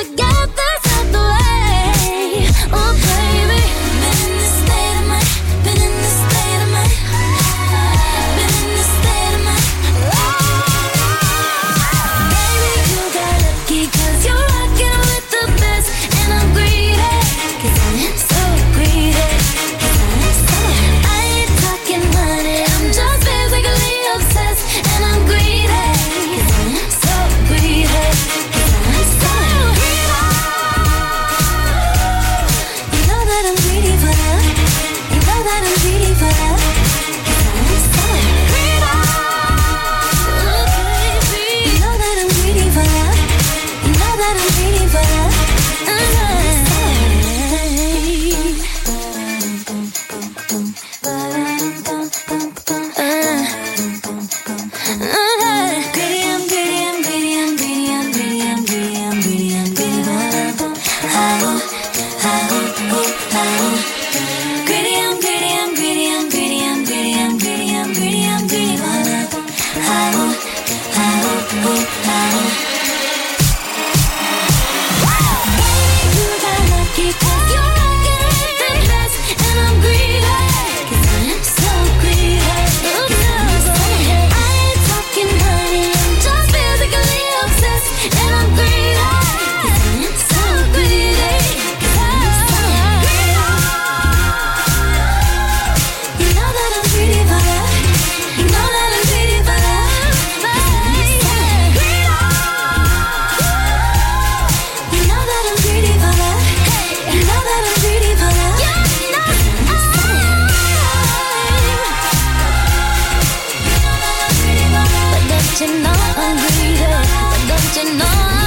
again. suddenly you know I'm greedy? But don't you know